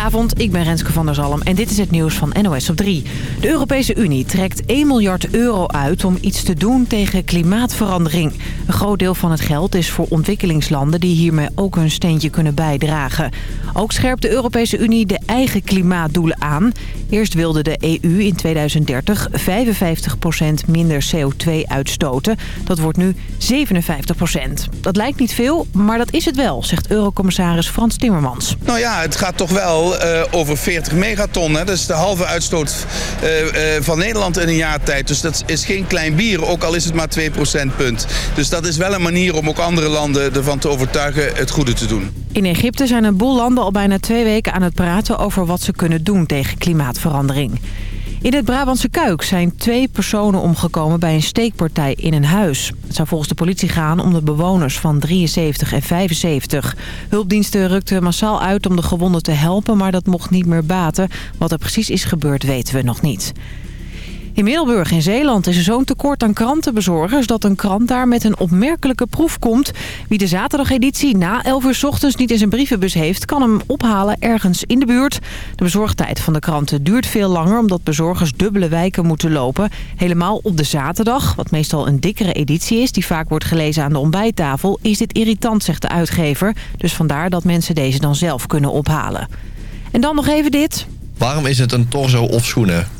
Goedenavond, ik ben Renske van der Zalm en dit is het nieuws van NOS op 3. De Europese Unie trekt 1 miljard euro uit om iets te doen tegen klimaatverandering. Een groot deel van het geld is voor ontwikkelingslanden die hiermee ook hun steentje kunnen bijdragen. Ook scherpt de Europese Unie de eigen klimaatdoelen aan. Eerst wilde de EU in 2030 55% minder CO2 uitstoten. Dat wordt nu 57%. Dat lijkt niet veel, maar dat is het wel, zegt Eurocommissaris Frans Timmermans. Nou ja, het gaat toch wel uh, over 40 megaton. Hè? Dat is de halve uitstoot uh, uh, van Nederland in een jaar tijd. Dus dat is geen klein bier, ook al is het maar 2 procentpunt. Dus dat is wel een manier om ook andere landen ervan te overtuigen het goede te doen. In Egypte zijn een boel landen al bijna twee weken aan het praten over wat ze kunnen doen tegen In het Brabantse Kuik zijn twee personen omgekomen bij een steekpartij in een huis. Het zou volgens de politie gaan om de bewoners van 73 en 75. Hulpdiensten rukten massaal uit om de gewonden te helpen, maar dat mocht niet meer baten. Wat er precies is gebeurd weten we nog niet. In Middelburg in Zeeland is er zo'n tekort aan krantenbezorgers... dat een krant daar met een opmerkelijke proef komt. Wie de zaterdageditie na 11 uur ochtends niet in zijn brievenbus heeft... kan hem ophalen ergens in de buurt. De bezorgtijd van de kranten duurt veel langer... omdat bezorgers dubbele wijken moeten lopen. Helemaal op de zaterdag, wat meestal een dikkere editie is... die vaak wordt gelezen aan de ontbijttafel... is dit irritant, zegt de uitgever. Dus vandaar dat mensen deze dan zelf kunnen ophalen. En dan nog even dit. Waarom is het een torso of schoenen?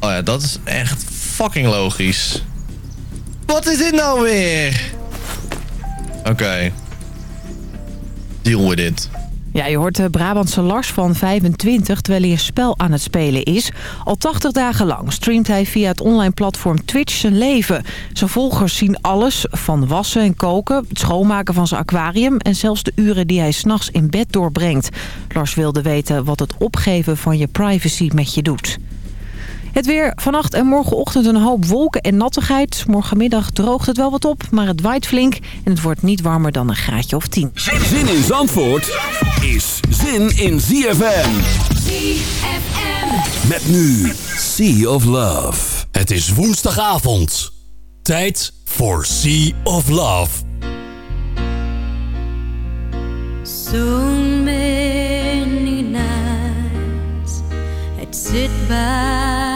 Oh ja, dat is echt fucking logisch. Wat is dit nou weer? Oké. Okay. Deal with it. Ja, je hoort de Brabantse Lars van 25 terwijl hij een spel aan het spelen is. Al 80 dagen lang streamt hij via het online platform Twitch zijn leven. Zijn volgers zien alles van wassen en koken, het schoonmaken van zijn aquarium... en zelfs de uren die hij s'nachts in bed doorbrengt. Lars wilde weten wat het opgeven van je privacy met je doet. Het weer vannacht en morgenochtend een hoop wolken en nattigheid. Morgenmiddag droogt het wel wat op, maar het waait flink. En het wordt niet warmer dan een graadje of 10. Zin in Zandvoort is zin in ZFM. ZFM. Met nu Sea of Love. Het is woensdagavond. Tijd voor Sea of Love. So many nights I'd sit by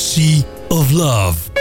Sea of Love.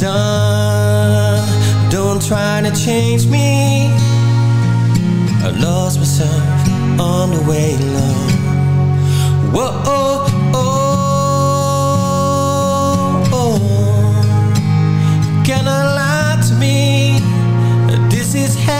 done Don't try to change me I lost myself on the way along Whoa, oh, oh, oh. Can I lie to me? This is hell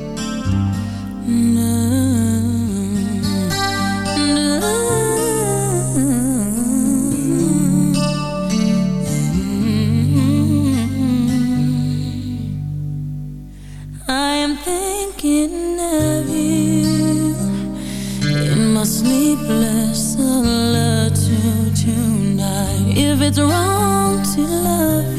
if it's wrong to love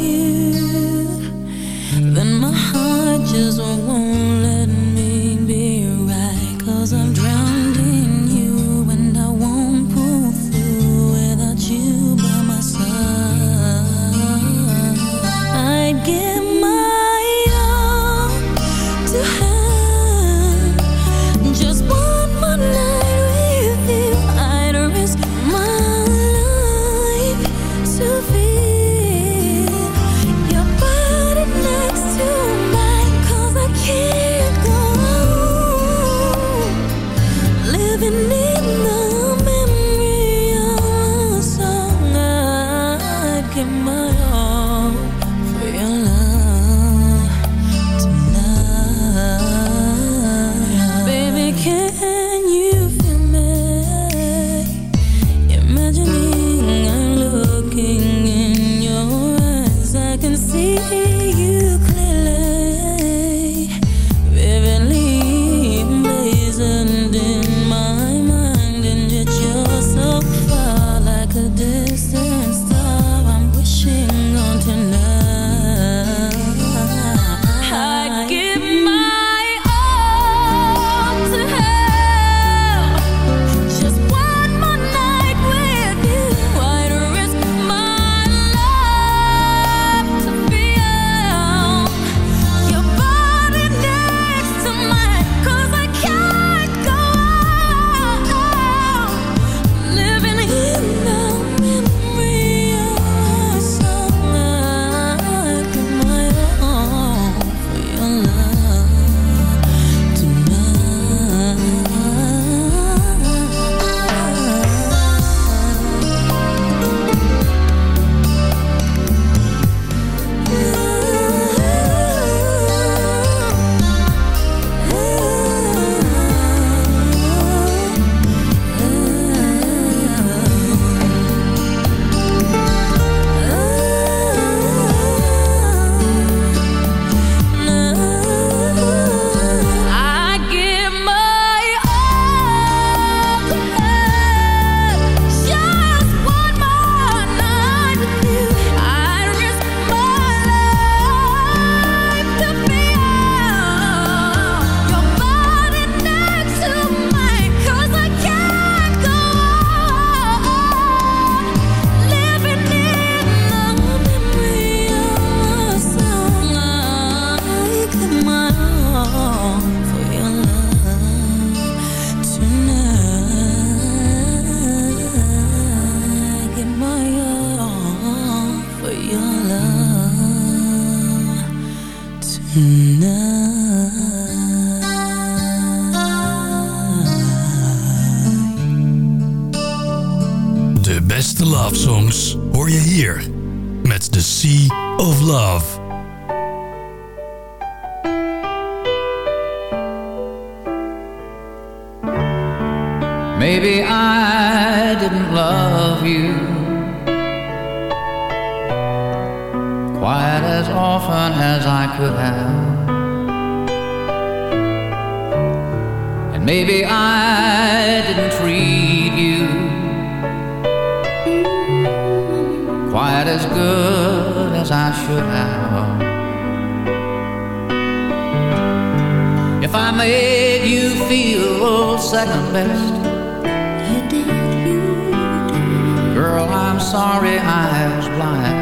of Love. Maybe I didn't love you quite as often as I could have. And maybe I didn't treat you quite as good I should have. If I made you feel second best, you did, you did. Girl, I'm sorry I was blind.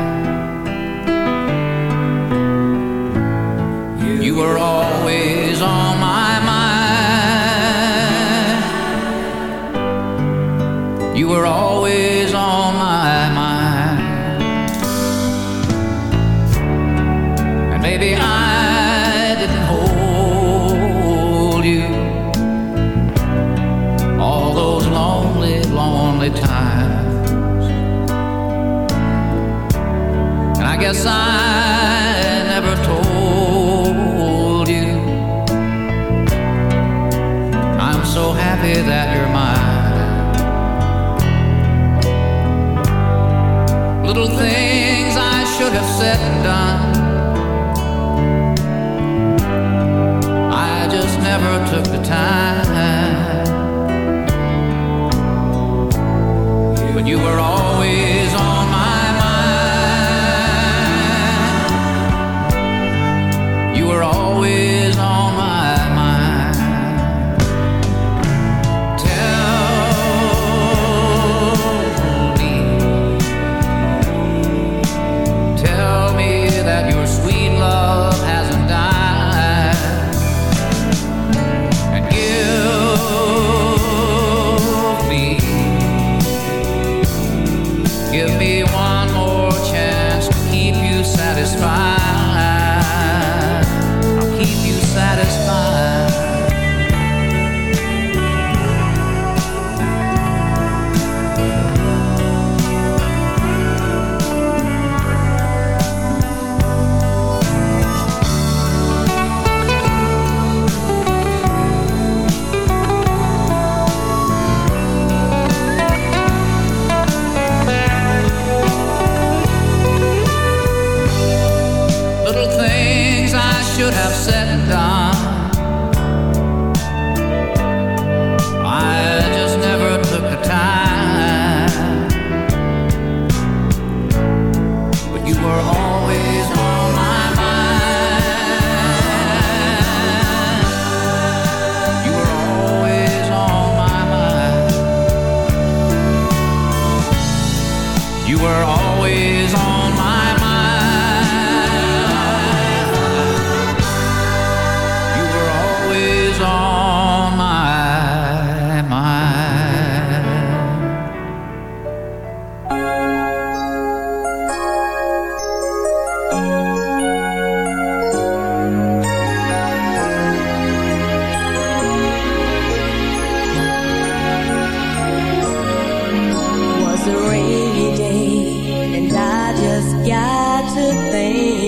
You, you were always on my mind. You were always guess I never told you. I'm so happy that you're mine. Little things I should have said and done.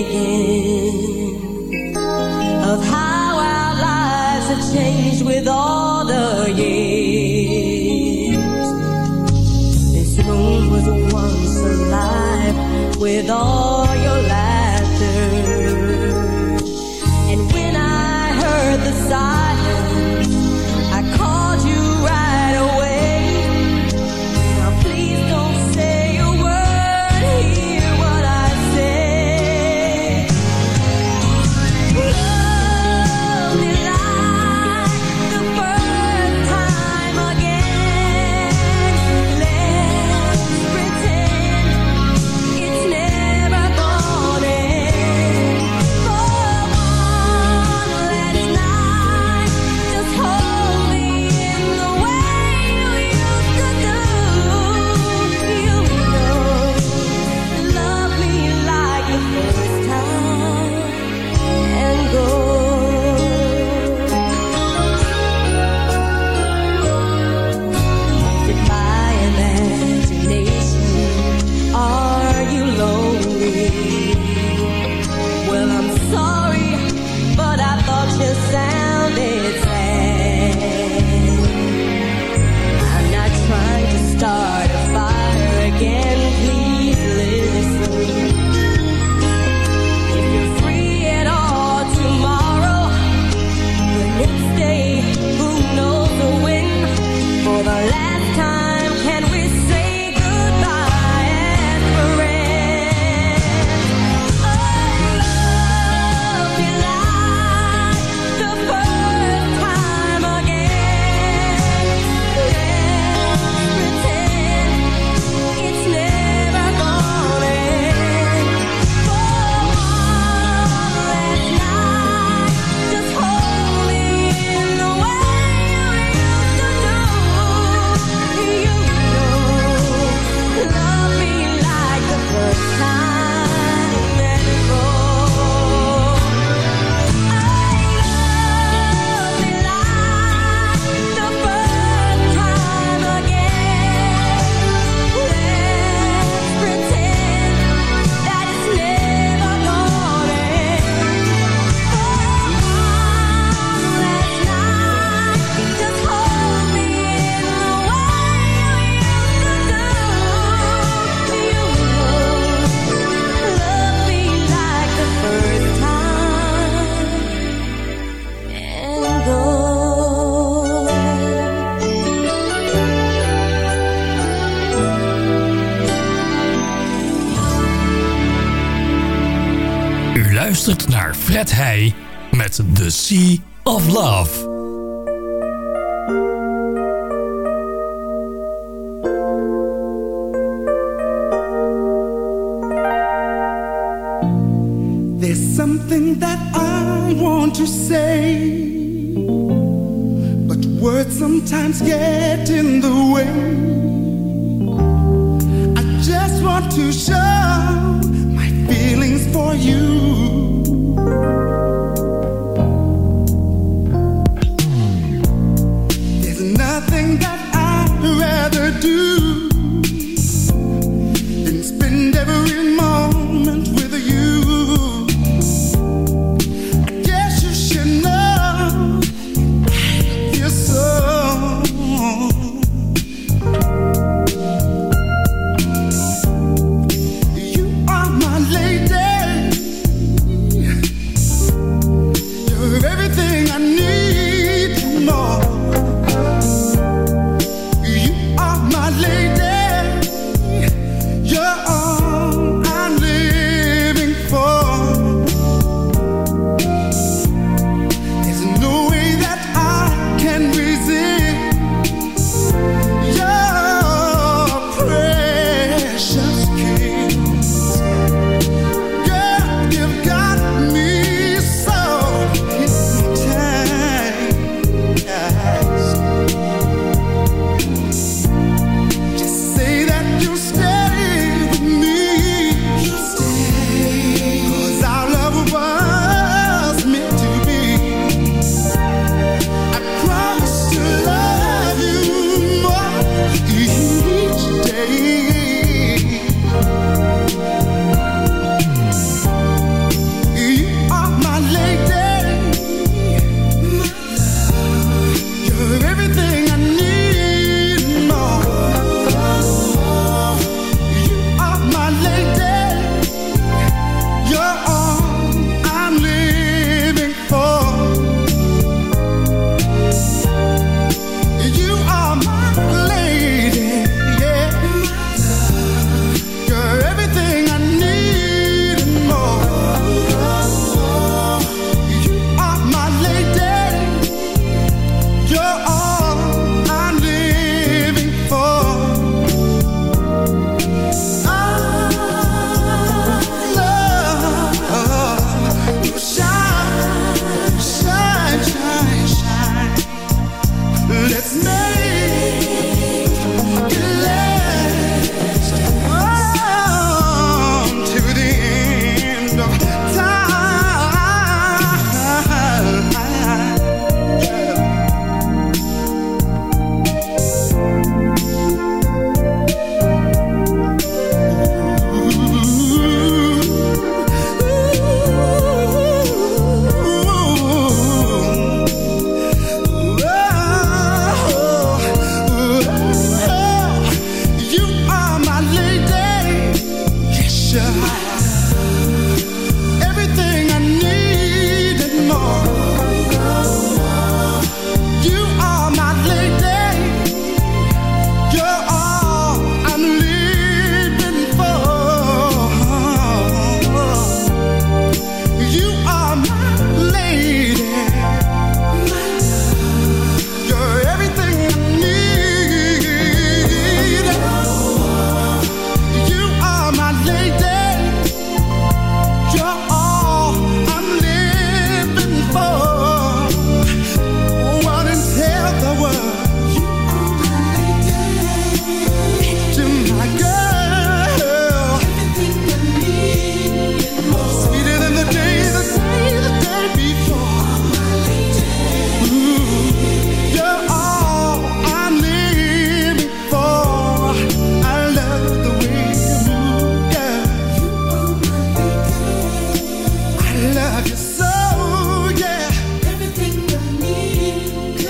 begin.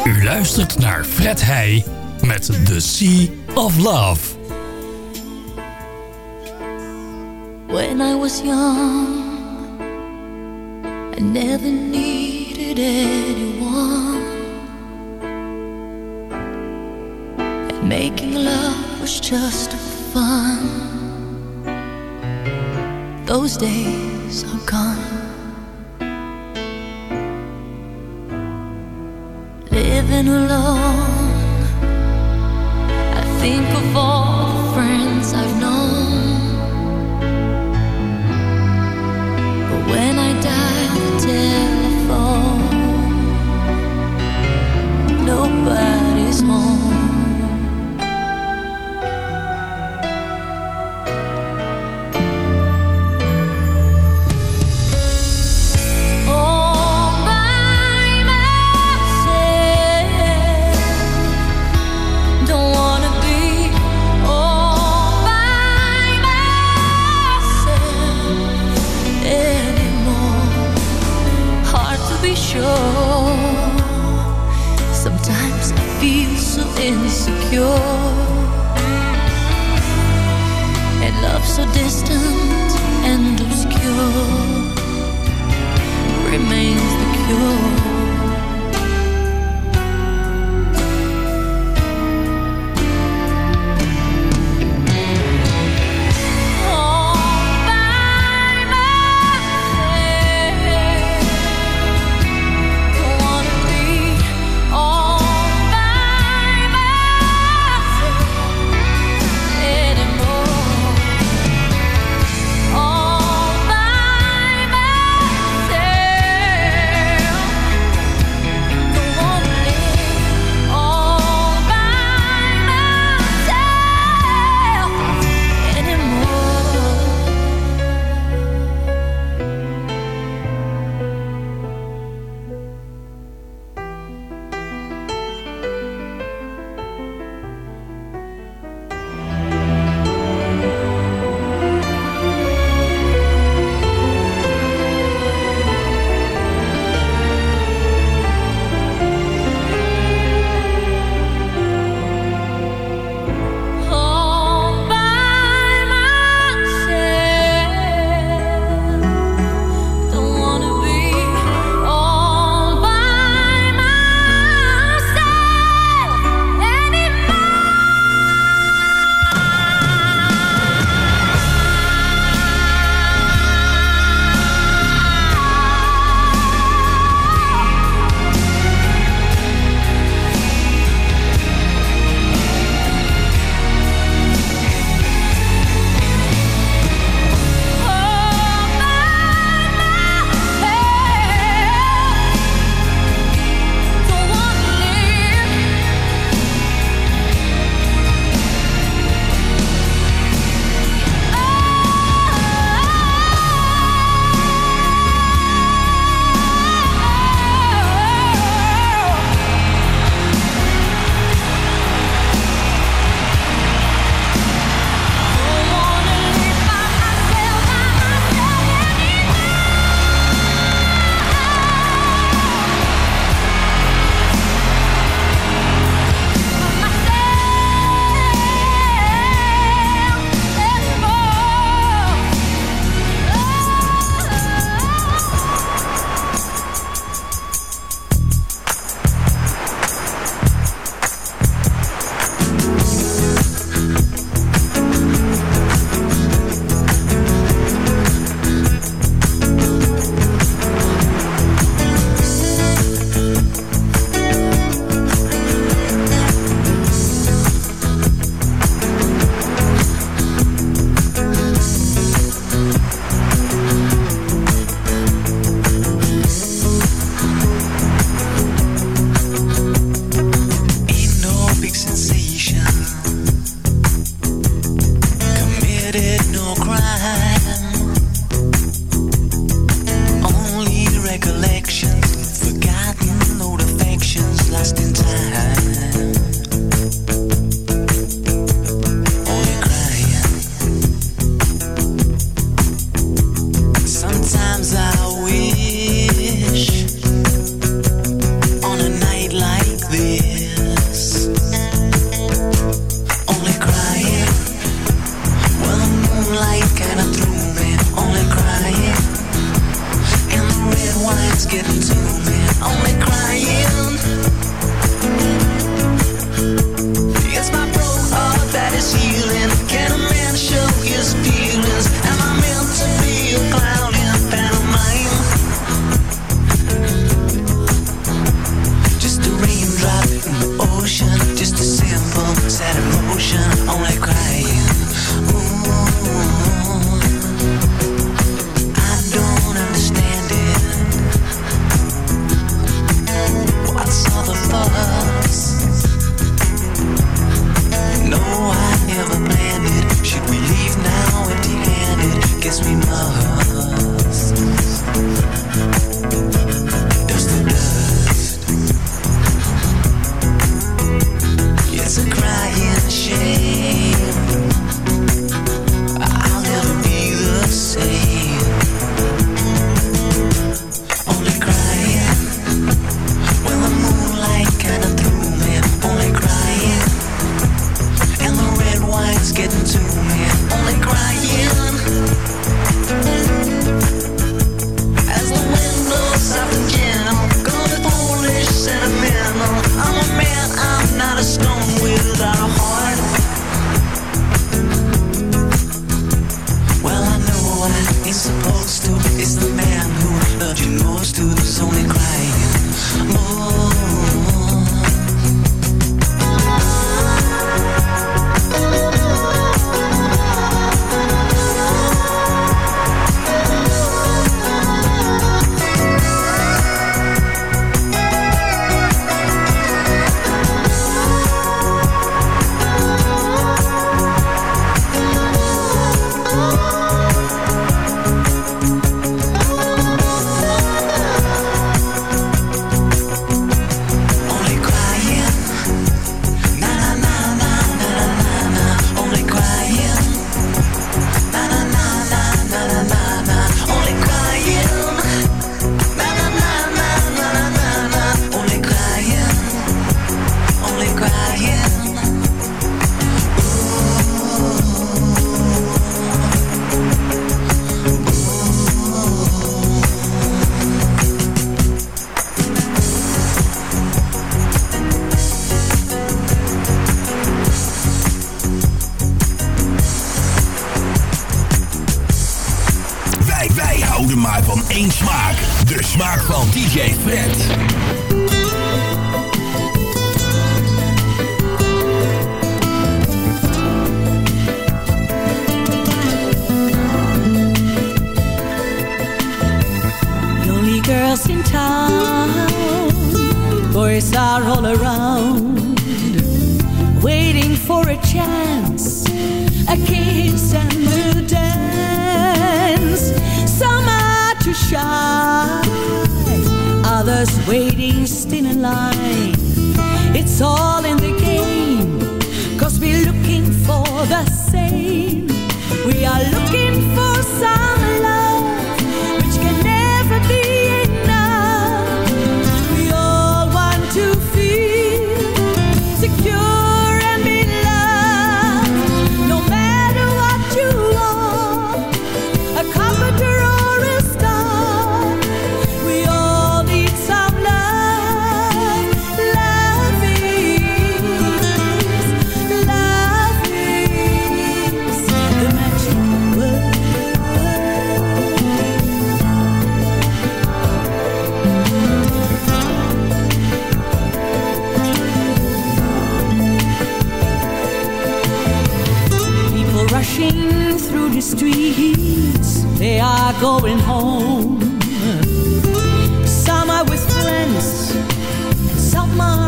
U luistert naar Fred Heij met The Sea of Love. When I was young, I never needed anyone. And making love was just fun. Those days are gone. Living alone. I think of all set in motion, only cry. hungry streets, they are going home. Some are with friends, and some are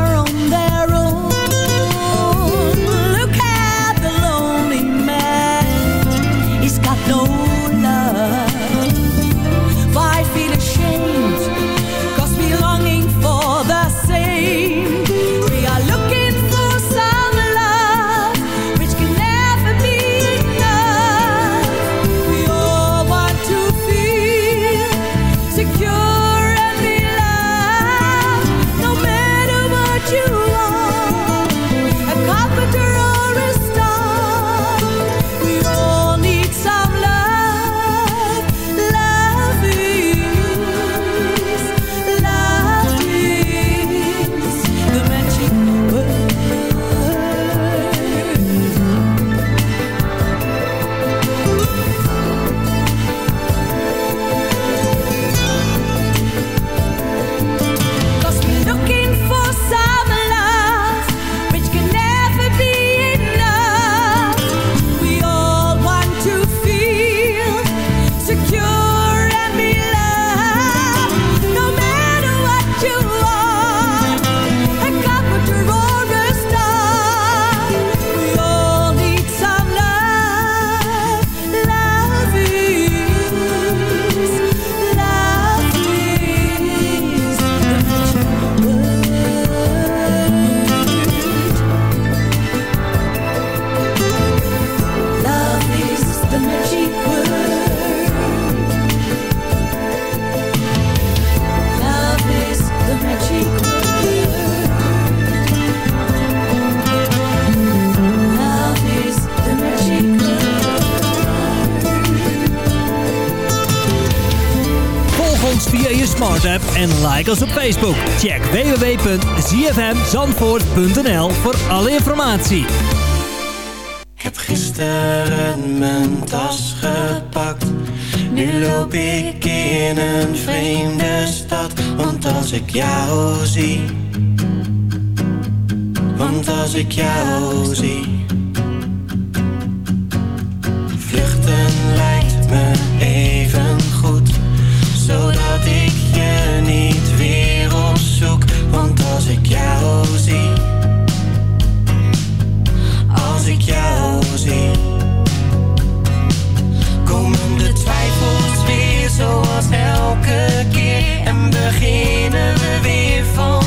Smart-app en like ons op Facebook. Check www.zfmzandvoort.nl voor alle informatie. Ik heb gisteren mijn tas gepakt. Nu loop ik in een vreemde stad. Want als ik jou zie... Want als ik jou zie Als ik jou zie. Als ik jou zie. Komen de twijfels weer zoals elke keer. En beginnen we weer van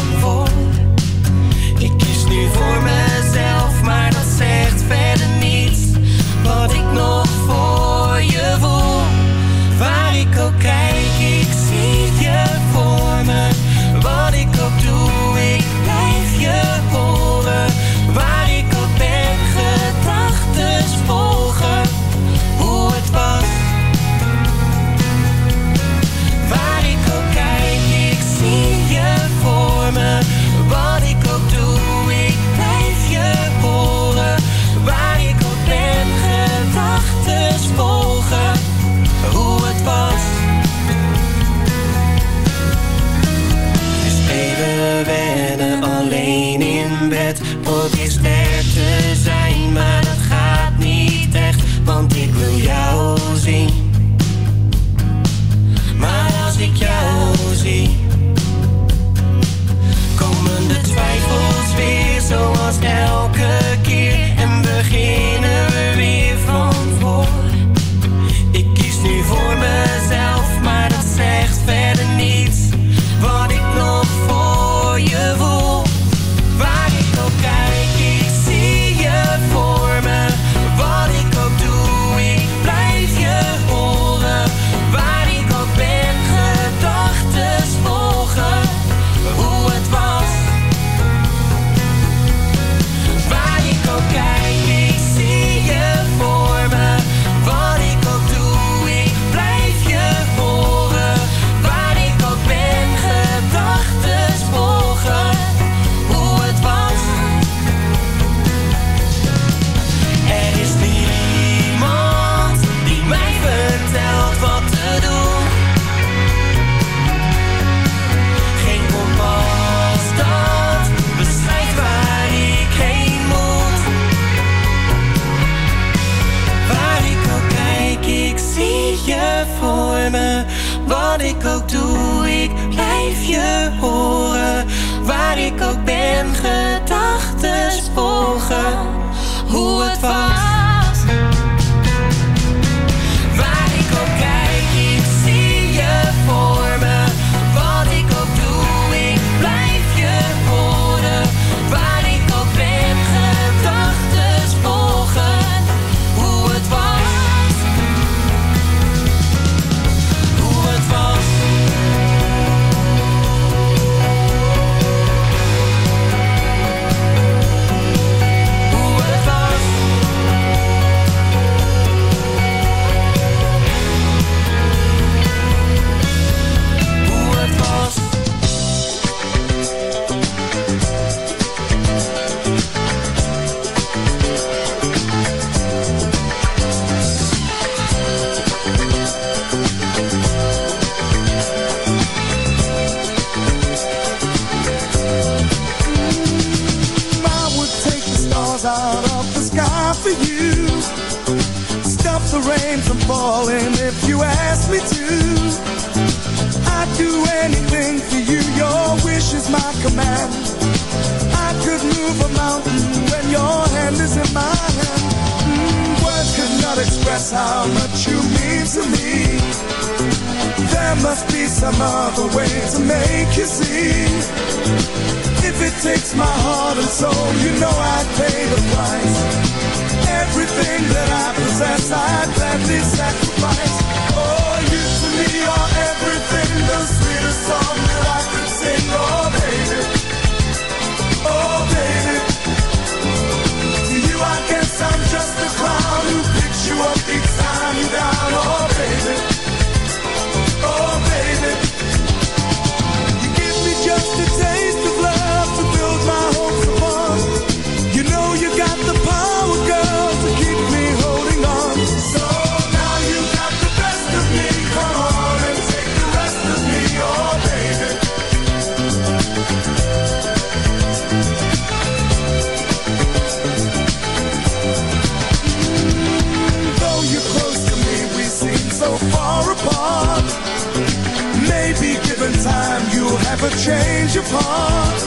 never change of heart.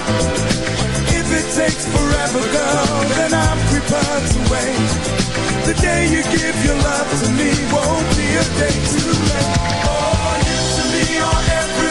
If it takes forever, girl, then I'm prepared to wait. The day you give your love to me won't be a day too late. Oh, you to me are everything.